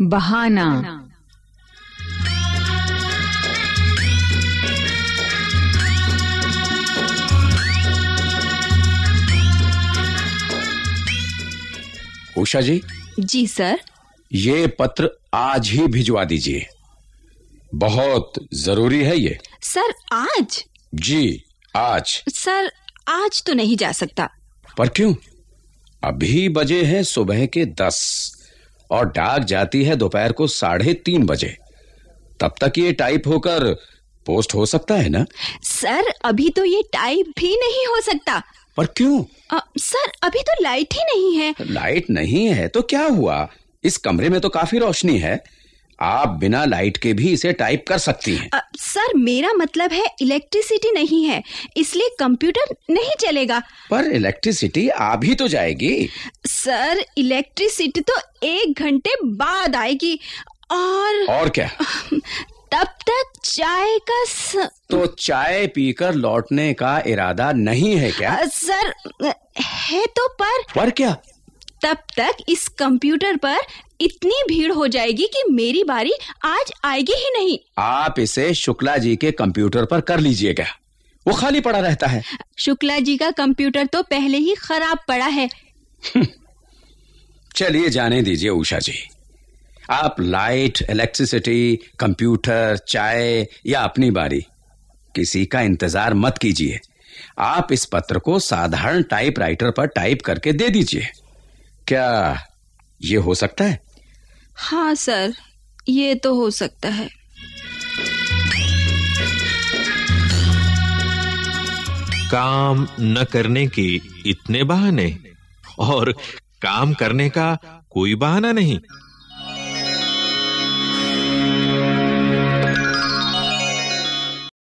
बहाना। उषा जी जी सर। ये पत्र आज ही भिजवा दीजिए। बहुत ज़रूरी है ये। सर आज? जी आज। सर आज तो नहीं जा सकता। पर क्यों? अभी बजे हैं सुबह के दस। और डाक जाती है दोपहर को साढ़े तीन बजे। तब तक ये टाइप होकर पोस्ट हो सकता है ना? सर अभी तो ये टाइप भी नहीं हो सकता। पर क्यों? आ, सर अभी तो लाइट ही नहीं है। लाइट नहीं है? तो क्या हुआ? इस कमरे में तो काफ़ी रोशनी है। आप बिना लाइट के भी इसे टाइप कर सकती हैं। अ, सर मेरा मतलब है इलेक्ट्रिसिटी नहीं है इसलिए कंप्यूटर नहीं चलेगा। पर इलेक्ट्रिसिटी आ भी तो जाएगी। सर इलेक्ट्रिसिटी तो एक घंटे बाद आएगी और और क्या? तब तक चाय का स... तो चाय पीकर लौटने का इरादा नहीं है क्या? सर है तो पर। पर क्या? तब तक इस कंप्यूटर पर इतनी भीड़ हो जाएगी कि मेरी बारी आज आएगी ही नहीं। आप इसे शुक्ला जी के कंप्यूटर पर कर लीजिएगा। वो खाली पड़ा रहता है। शुक्ला जी का कंप्यूटर तो पहले ही खराब पड़ा है। चलिए जाने दीजिए उषा जी। आप लाइट इलेक्ट्रिसिटी कंप्यूटर चाय या अपनी बारी किसी का इंतज़ार मत कीजिए। आप इस पत्र को साधारण टाइपराइटर पर टाइप करके दे दीजिए। क्या ये हो सकता है? हाँ सर ये तो हो सकता है। काम न करने के इतने बहाने और काम करने का कोई बहाना नहीं।